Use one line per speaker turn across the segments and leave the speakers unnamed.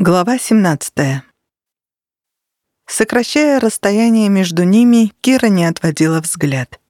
Глава 17. Сокращая расстояние между ними, Кира не отводила взгляд.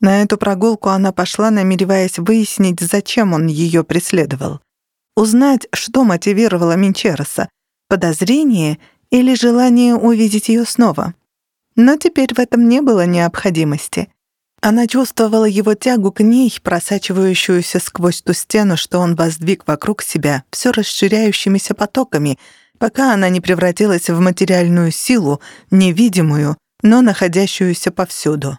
На эту прогулку она пошла, намереваясь выяснить, зачем он ее преследовал. Узнать, что мотивировало Минчероса — подозрение или желание увидеть ее снова. Но теперь в этом не было необходимости. Она чувствовала его тягу к ней, просачивающуюся сквозь ту стену, что он воздвиг вокруг себя, все расширяющимися потоками, пока она не превратилась в материальную силу, невидимую, но находящуюся повсюду.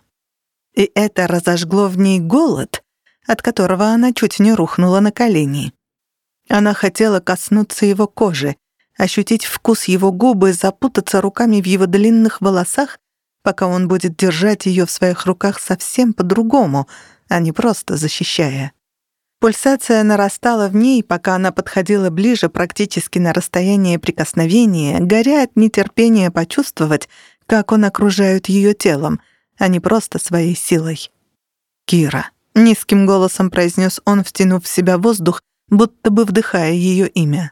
И это разожгло в ней голод, от которого она чуть не рухнула на колени. Она хотела коснуться его кожи, ощутить вкус его губы, запутаться руками в его длинных волосах пока он будет держать ее в своих руках совсем по-другому, а не просто защищая. Пульсация нарастала в ней, пока она подходила ближе практически на расстояние прикосновения, горя от нетерпения почувствовать, как он окружает ее телом, а не просто своей силой. «Кира», — низким голосом произнес он, втянув в себя воздух, будто бы вдыхая ее имя.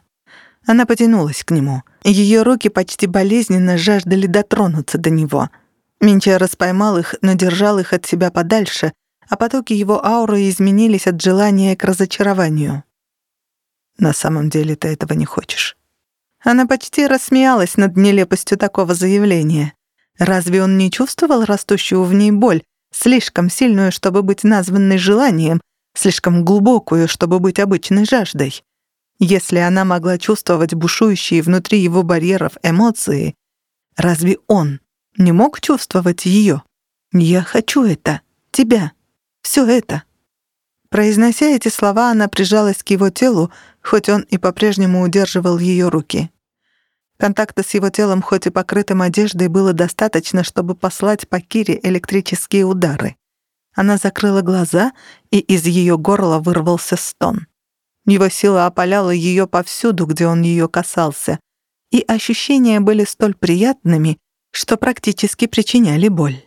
Она потянулась к нему. Ее руки почти болезненно жаждали дотронуться до него — Минчерос поймал их, но держал их от себя подальше, а потоки его ауры изменились от желания к разочарованию. «На самом деле ты этого не хочешь». Она почти рассмеялась над нелепостью такого заявления. Разве он не чувствовал растущую в ней боль, слишком сильную, чтобы быть названной желанием, слишком глубокую, чтобы быть обычной жаждой? Если она могла чувствовать бушующие внутри его барьеров эмоции, разве он не мог чувствовать ее. «Я хочу это, тебя, все это». Произнося эти слова, она прижалась к его телу, хоть он и по-прежнему удерживал ее руки. Контакта с его телом, хоть и покрытым одеждой, было достаточно, чтобы послать по Кире электрические удары. Она закрыла глаза, и из ее горла вырвался стон. Его сила опаляла ее повсюду, где он ее касался, и ощущения были столь приятными, что практически причиняли боль.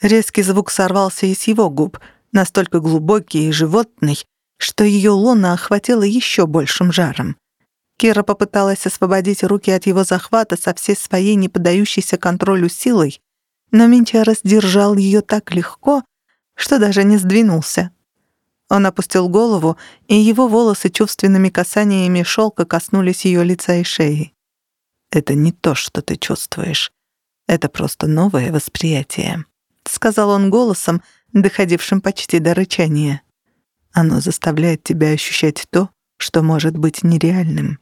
Резкий звук сорвался из его губ, настолько глубокий и животный, что ее лона охватила еще большим жаром. Кира попыталась освободить руки от его захвата со всей своей неподдающейся контролю силой, но Минча сдержал ее так легко, что даже не сдвинулся. Он опустил голову, и его волосы чувственными касаниями шелка коснулись ее лица и шеи. «Это не то, что ты чувствуешь. Это просто новое восприятие», — сказал он голосом, доходившим почти до рычания. «Оно заставляет тебя ощущать то, что может быть нереальным».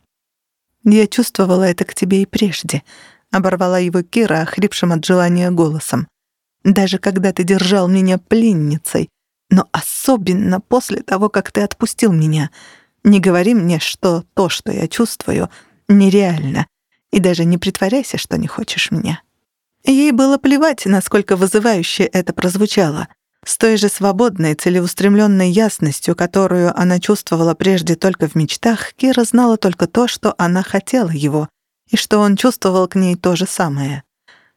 «Я чувствовала это к тебе и прежде», — оборвала его Кира, охрипшим от желания голосом. «Даже когда ты держал меня пленницей, но особенно после того, как ты отпустил меня. Не говори мне, что то, что я чувствую, нереально, и даже не притворяйся, что не хочешь меня». Ей было плевать, насколько вызывающе это прозвучало. С той же свободной, целеустремленной ясностью, которую она чувствовала прежде только в мечтах, Кира знала только то, что она хотела его, и что он чувствовал к ней то же самое.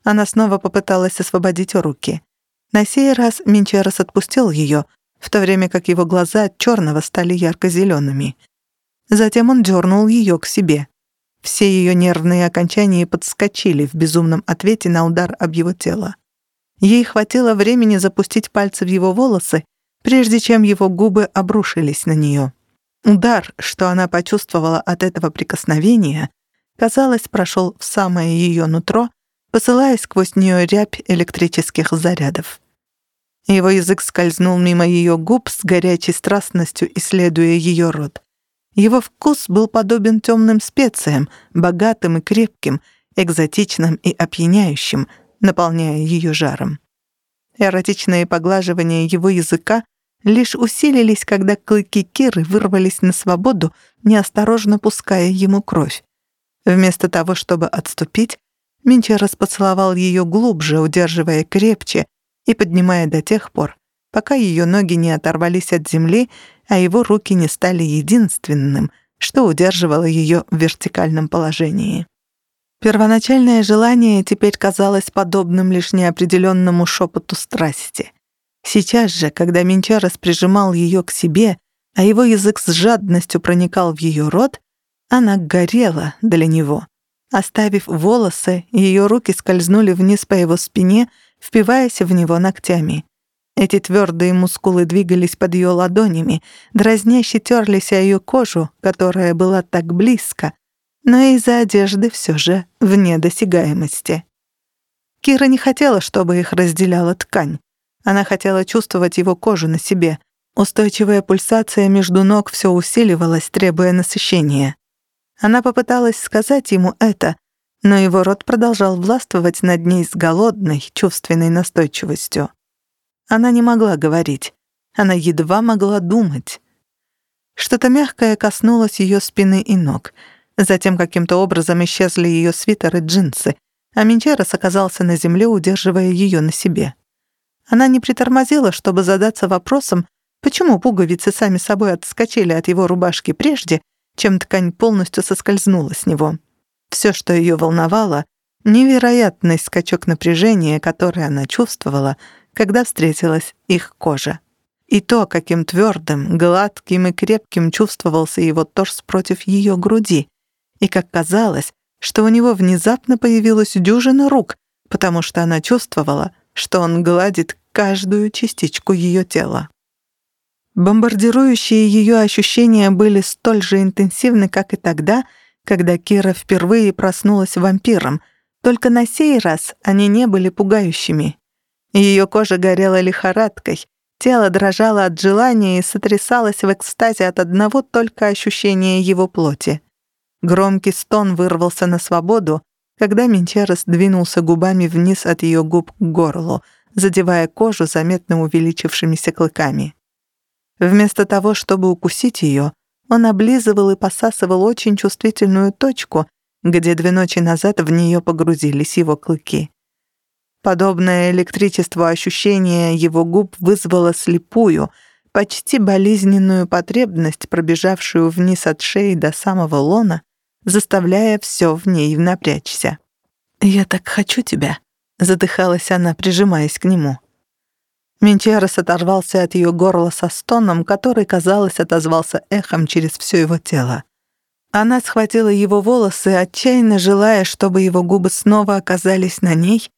Она снова попыталась освободить руки. На сей раз Минчерос отпустил ее, в то время как его глаза от черного стали ярко-зелеными. Затем он дернул ее к себе. Все ее нервные окончания подскочили в безумном ответе на удар об его тело. Ей хватило времени запустить пальцы в его волосы, прежде чем его губы обрушились на нее. Удар, что она почувствовала от этого прикосновения, казалось, прошел в самое ее нутро, посылая сквозь нее рябь электрических зарядов. Его язык скользнул мимо ее губ с горячей страстностью, исследуя ее рот. Его вкус был подобен темным специям, богатым и крепким, экзотичным и опьяняющим, наполняя ее жаром. Эротичные поглаживания его языка лишь усилились, когда клыки Киры вырвались на свободу, неосторожно пуская ему кровь. Вместо того, чтобы отступить, Минчерос поцеловал ее глубже, удерживая крепче и поднимая до тех пор, пока ее ноги не оторвались от земли а его руки не стали единственным, что удерживало ее в вертикальном положении. Первоначальное желание теперь казалось подобным лишь неопределенному шепоту страсти. Сейчас же, когда Минчарес прижимал ее к себе, а его язык с жадностью проникал в ее рот, Она горела для него. Оставив волосы, ее руки скользнули вниз по его спине, впиваясь в него ногтями. Эти твердые мускулы двигались под ее ладонями, дразняще терлись о ее кожу, которая была так близко, но из-за одежды все же вне досягаемости. Кира не хотела, чтобы их разделяла ткань. Она хотела чувствовать его кожу на себе. Устойчивая пульсация между ног все усиливалась, требуя насыщения. Она попыталась сказать ему это, но его рот продолжал властвовать над ней с голодной, чувственной настойчивостью. Она не могла говорить. Она едва могла думать. Что-то мягкое коснулось ее спины и ног. Затем каким-то образом исчезли ее свитер и джинсы, а Минчерос оказался на земле, удерживая ее на себе. Она не притормозила, чтобы задаться вопросом, почему пуговицы сами собой отскочили от его рубашки прежде, чем ткань полностью соскользнула с него. Все, что ее волновало, невероятный скачок напряжения, который она чувствовала, когда встретилась их кожа. И то, каким твердым, гладким и крепким чувствовался его торс против ее груди, и как казалось, что у него внезапно появилась дюжина рук, потому что она чувствовала, что он гладит каждую частичку ее тела. Бомбардирующие ее ощущения были столь же интенсивны, как и тогда, когда Кира впервые проснулась вампиром, только на сей раз они не были пугающими. Ее кожа горела лихорадкой, тело дрожало от желания и сотрясалось в экстазе от одного только ощущения его плоти. Громкий стон вырвался на свободу, когда Менчерос двинулся губами вниз от ее губ к горлу, задевая кожу заметно увеличившимися клыками. Вместо того, чтобы укусить ее, он облизывал и посасывал очень чувствительную точку, где две ночи назад в нее погрузились его клыки. Подобное электричество ощущения его губ вызвало слепую, почти болезненную потребность, пробежавшую вниз от шеи до самого лона, заставляя все в ней напрячься. «Я так хочу тебя», — задыхалась она, прижимаясь к нему. Менчерос оторвался от ее горла со стоном, который, казалось, отозвался эхом через все его тело. Она схватила его волосы, отчаянно желая, чтобы его губы снова оказались на ней,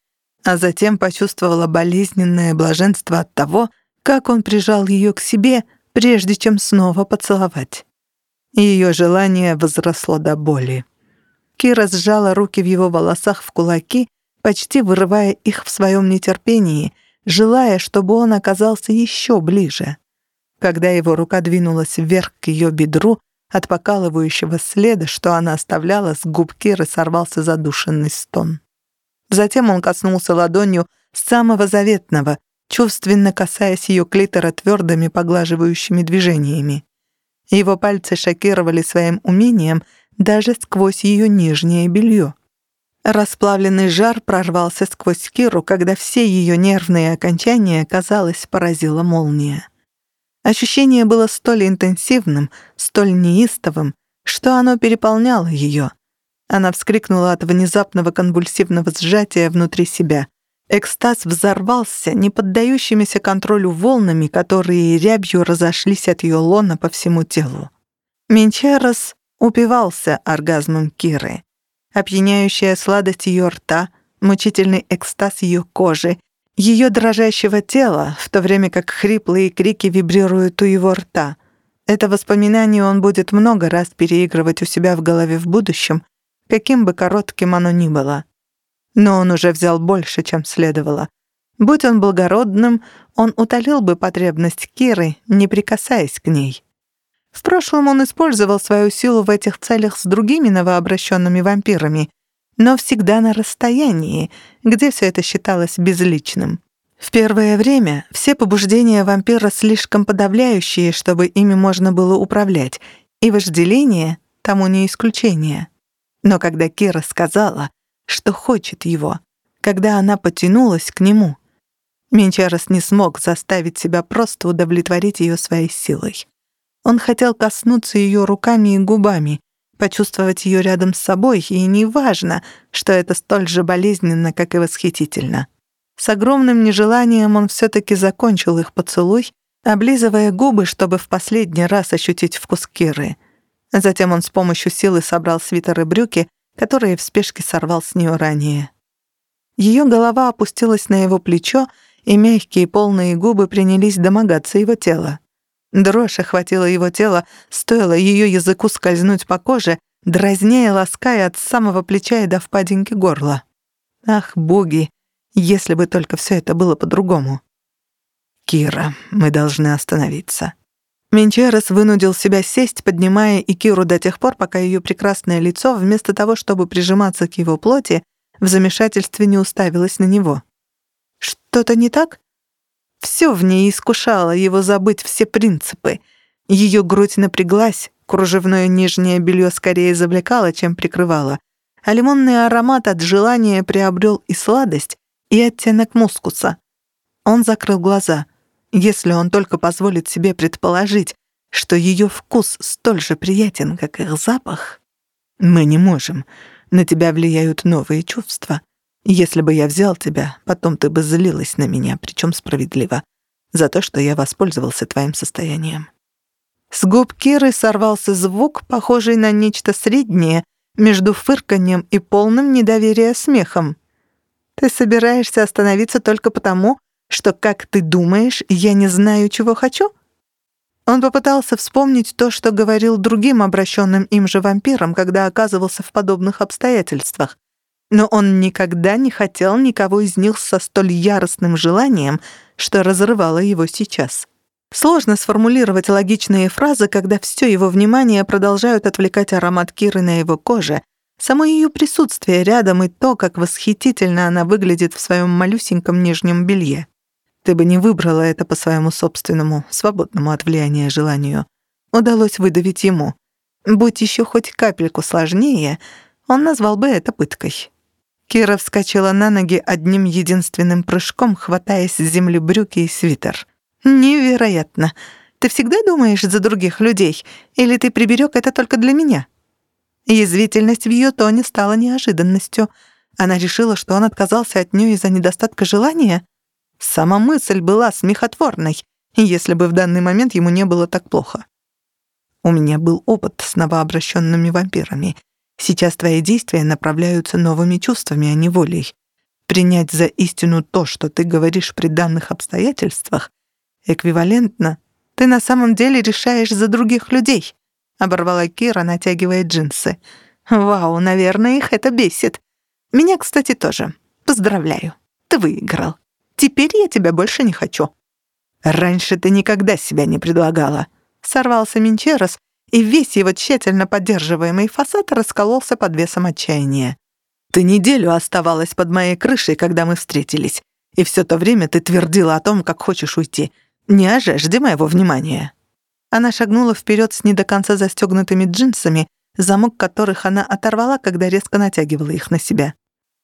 а затем почувствовала болезненное блаженство от того, как он прижал ее к себе, прежде чем снова поцеловать. Ее желание возросло до боли. Кира сжала руки в его волосах в кулаки, почти вырывая их в своем нетерпении, желая, чтобы он оказался еще ближе. Когда его рука двинулась вверх к ее бедру, от покалывающего следа, что она оставляла, с губ Киры задушенный стон. Затем он коснулся ладонью самого заветного, чувственно касаясь ее клитора твердыми поглаживающими движениями. Его пальцы шокировали своим умением даже сквозь ее нижнее белье. Расплавленный жар прорвался сквозь Киру, когда все ее нервные окончания, казалось, поразила молния. Ощущение было столь интенсивным, столь неистовым, что оно переполняло ее. Она вскрикнула от внезапного конвульсивного сжатия внутри себя. Экстаз взорвался неподдающимися контролю волнами, которые рябью разошлись от ее лона по всему телу. Менчарос упивался оргазмом Киры. Опьяняющая сладость ее рта, мучительный экстаз ее кожи, ее дрожащего тела, в то время как хриплые крики вибрируют у его рта. Это воспоминание он будет много раз переигрывать у себя в голове в будущем, каким бы коротким оно ни было. Но он уже взял больше, чем следовало. Будь он благородным, он утолил бы потребность Киры, не прикасаясь к ней. В прошлом он использовал свою силу в этих целях с другими новообращенными вампирами, но всегда на расстоянии, где все это считалось безличным. В первое время все побуждения вампира слишком подавляющие, чтобы ими можно было управлять, и вожделение тому не исключение. Но когда Кира сказала, что хочет его, когда она потянулась к нему, Менчарос не смог заставить себя просто удовлетворить ее своей силой. Он хотел коснуться ее руками и губами, почувствовать ее рядом с собой, и неважно, что это столь же болезненно, как и восхитительно. С огромным нежеланием он все-таки закончил их поцелуй, облизывая губы, чтобы в последний раз ощутить вкус Киры. Затем он с помощью силы собрал свитер и брюки, которые в спешке сорвал с нее ранее. Ее голова опустилась на его плечо, и мягкие полные губы принялись домогаться его тела. Дрожь охватила его тело, стоило ее языку скользнуть по коже, дразняя и лаская от самого плеча и до впадинки горла. Ах, боги, если бы только все это было по-другому. «Кира, мы должны остановиться». Менчерес вынудил себя сесть, поднимая Икиру до тех пор, пока ее прекрасное лицо, вместо того, чтобы прижиматься к его плоти, в замешательстве не уставилось на него. «Что-то не так?» Все в ней искушало его забыть все принципы. Ее грудь напряглась, кружевное нижнее белье скорее завлекало, чем прикрывало, а лимонный аромат от желания приобрел и сладость, и оттенок мускуса. Он закрыл глаза. Если он только позволит себе предположить, что ее вкус столь же приятен, как их запах... Мы не можем. На тебя влияют новые чувства. Если бы я взял тебя, потом ты бы злилась на меня, причем справедливо, за то, что я воспользовался твоим состоянием». С губ Киры сорвался звук, похожий на нечто среднее между фырканьем и полным недоверия смехом. «Ты собираешься остановиться только потому, что, как ты думаешь, я не знаю, чего хочу?» Он попытался вспомнить то, что говорил другим обращенным им же вампирам, когда оказывался в подобных обстоятельствах но он никогда не хотел никого из них со столь яростным желанием, что разрывало его сейчас. Сложно сформулировать логичные фразы, когда все его внимание продолжают отвлекать аромат Киры на его коже, само ее присутствие рядом и то, как восхитительно она выглядит в своем малюсеньком нижнем белье. Ты бы не выбрала это по своему собственному, свободному от влияния желанию. Удалось выдавить ему. Будь еще хоть капельку сложнее, он назвал бы это пыткой. Кира вскочила на ноги одним единственным прыжком, хватаясь с земли брюки и свитер. «Невероятно! Ты всегда думаешь за других людей? Или ты приберег это только для меня?» Язвительность в ее тоне стала неожиданностью. Она решила, что он отказался от нее из-за недостатка желания. Сама мысль была смехотворной, если бы в данный момент ему не было так плохо. У меня был опыт с новообращенными вампирами — Сейчас твои действия направляются новыми чувствами, а не волей. Принять за истину то, что ты говоришь при данных обстоятельствах, эквивалентно. Ты на самом деле решаешь за других людей», — оборвала Кира, натягивая джинсы. «Вау, наверное, их это бесит. Меня, кстати, тоже. Поздравляю. Ты выиграл. Теперь я тебя больше не хочу». «Раньше ты никогда себя не предлагала», — сорвался Минчерос, и весь его тщательно поддерживаемый фасад раскололся под весом отчаяния. «Ты неделю оставалась под моей крышей, когда мы встретились, и все то время ты твердила о том, как хочешь уйти. Не оже, жди моего внимания». Она шагнула вперед с не до конца застегнутыми джинсами, замок которых она оторвала, когда резко натягивала их на себя.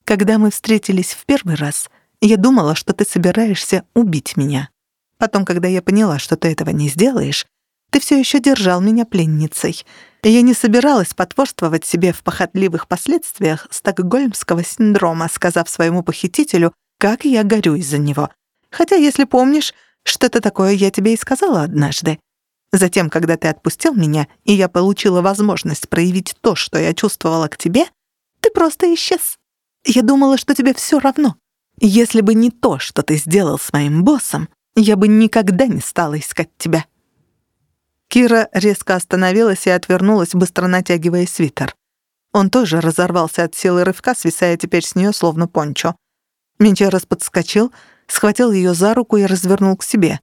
«Когда мы встретились в первый раз, я думала, что ты собираешься убить меня. Потом, когда я поняла, что ты этого не сделаешь, ты все еще держал меня пленницей. И я не собиралась потворствовать себе в похотливых последствиях стокгольмского синдрома, сказав своему похитителю, как я горю из-за него. Хотя, если помнишь, что-то такое я тебе и сказала однажды. Затем, когда ты отпустил меня, и я получила возможность проявить то, что я чувствовала к тебе, ты просто исчез. Я думала, что тебе все равно. Если бы не то, что ты сделал с моим боссом, я бы никогда не стала искать тебя. Кира резко остановилась и отвернулась, быстро натягивая свитер. Он тоже разорвался от силы рывка, свисая теперь с нее словно пончо. Менчерос подскочил, схватил ее за руку и развернул к себе.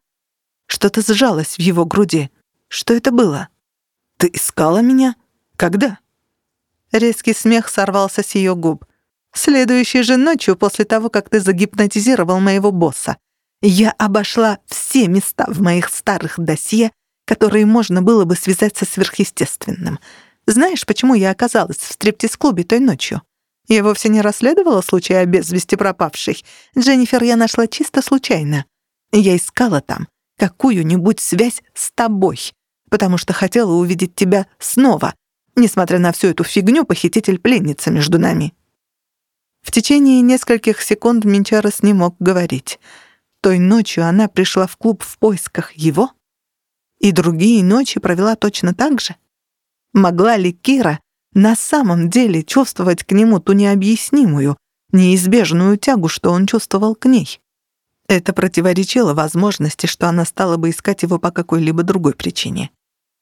Что-то сжалось в его груди. Что это было? «Ты искала меня? Когда?» Резкий смех сорвался с ее губ. «Следующей же ночью, после того, как ты загипнотизировал моего босса, я обошла все места в моих старых досье которые можно было бы связать со сверхъестественным. Знаешь, почему я оказалась в стриптиз-клубе той ночью? Я вовсе не расследовала случай о без пропавшей. Дженнифер я нашла чисто случайно. Я искала там какую-нибудь связь с тобой, потому что хотела увидеть тебя снова, несмотря на всю эту фигню похититель-пленница между нами. В течение нескольких секунд Минчарес не мог говорить. Той ночью она пришла в клуб в поисках его, и другие ночи провела точно так же? Могла ли Кира на самом деле чувствовать к нему ту необъяснимую, неизбежную тягу, что он чувствовал к ней? Это противоречило возможности, что она стала бы искать его по какой-либо другой причине.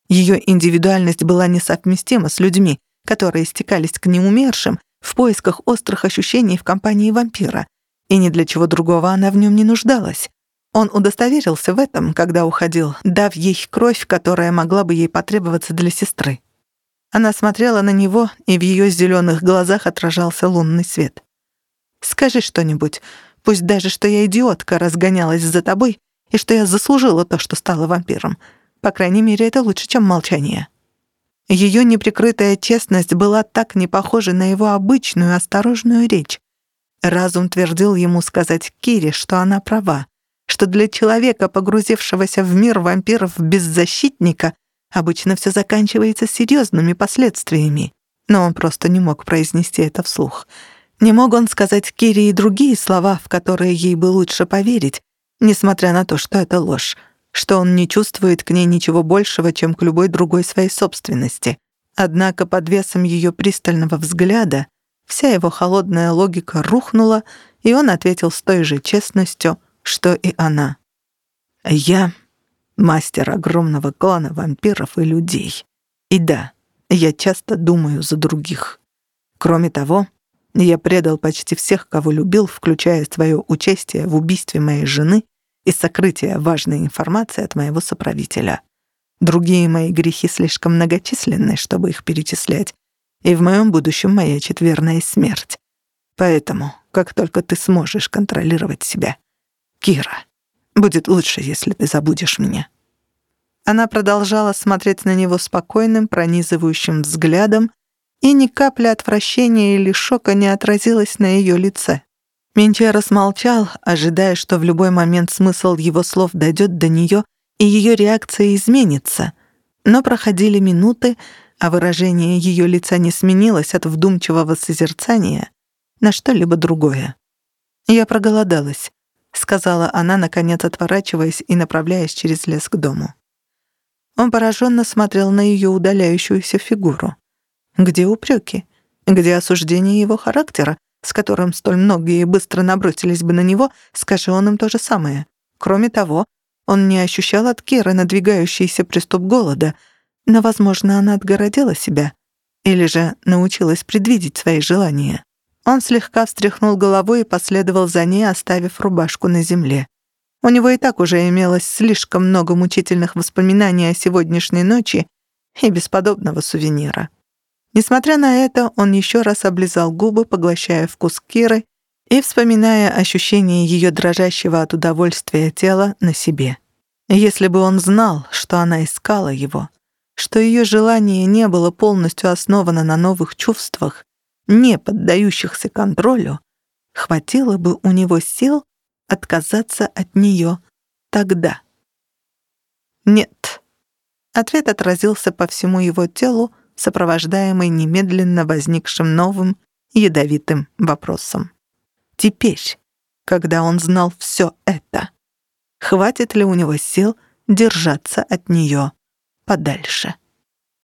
Ее индивидуальность была несовместима с людьми, которые стекались к неумершим в поисках острых ощущений в компании вампира, и ни для чего другого она в нем не нуждалась. Он удостоверился в этом, когда уходил, дав ей кровь, которая могла бы ей потребоваться для сестры. Она смотрела на него, и в ее зеленых глазах отражался лунный свет. «Скажи что-нибудь, пусть даже, что я идиотка разгонялась за тобой, и что я заслужила то, что стала вампиром. По крайней мере, это лучше, чем молчание». Ее неприкрытая честность была так не похожа на его обычную осторожную речь. Разум твердил ему сказать Кире, что она права, что для человека, погрузившегося в мир вампиров без защитника, обычно все заканчивается серьезными последствиями. Но он просто не мог произнести это вслух. Не мог он сказать Кире и другие слова, в которые ей бы лучше поверить, несмотря на то, что это ложь что он не чувствует к ней ничего большего, чем к любой другой своей собственности. Однако под весом ее пристального взгляда вся его холодная логика рухнула, и он ответил с той же честностью, что и она. «Я мастер огромного клана вампиров и людей. И да, я часто думаю за других. Кроме того, я предал почти всех, кого любил, включая свое участие в убийстве моей жены и сокрытия важной информации от моего соправителя. Другие мои грехи слишком многочисленны, чтобы их перечислять, и в моем будущем моя четверная смерть. Поэтому, как только ты сможешь контролировать себя, Кира, будет лучше, если ты забудешь меня». Она продолжала смотреть на него спокойным, пронизывающим взглядом, и ни капли отвращения или шока не отразилась на ее лице. Менчера смолчал, ожидая, что в любой момент смысл его слов дойдет до нее, и ее реакция изменится. Но проходили минуты, а выражение ее лица не сменилось от вдумчивого созерцания на что-либо другое. «Я проголодалась», — сказала она, наконец отворачиваясь и направляясь через лес к дому. Он пораженно смотрел на ее удаляющуюся фигуру. Где упреки? Где осуждение его характера, с которым столь многие быстро набросились бы на него, скажи он им то же самое. Кроме того, он не ощущал от Киры надвигающийся приступ голода, но, возможно, она отгородила себя или же научилась предвидеть свои желания. Он слегка встряхнул головой и последовал за ней, оставив рубашку на земле. У него и так уже имелось слишком много мучительных воспоминаний о сегодняшней ночи и бесподобного сувенира. Несмотря на это, он еще раз облизал губы, поглощая вкус Киры и вспоминая ощущение ее дрожащего от удовольствия тела на себе. Если бы он знал, что она искала его, что ее желание не было полностью основано на новых чувствах, не поддающихся контролю, хватило бы у него сил отказаться от нее тогда. Нет. Ответ отразился по всему его телу, сопровождаемый немедленно возникшим новым ядовитым вопросом. Теперь, когда он знал все это, хватит ли у него сил держаться от нее подальше?